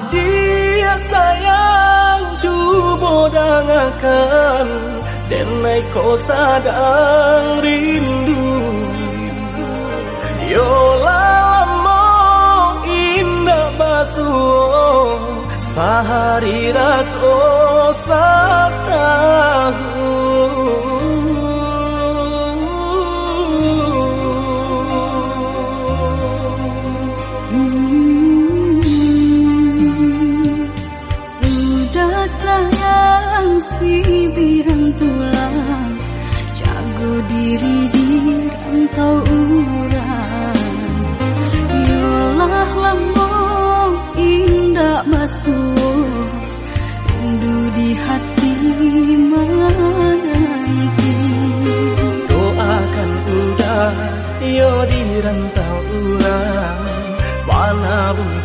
Adia sayang cuba dangakan Denai kau sadang rindu. Yola lamo indah basuh Sehari raso satahu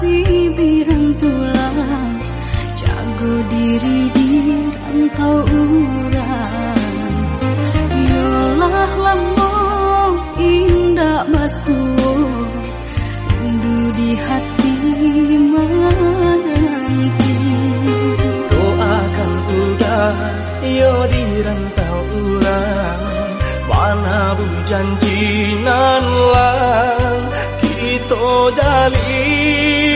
si birang tulang. Jago diri di rantau urang. Yolah lamo indah masuk Rindu di hati menanti. Doakan udah yo di rantau urang. Mana bu janji nan lang kita jali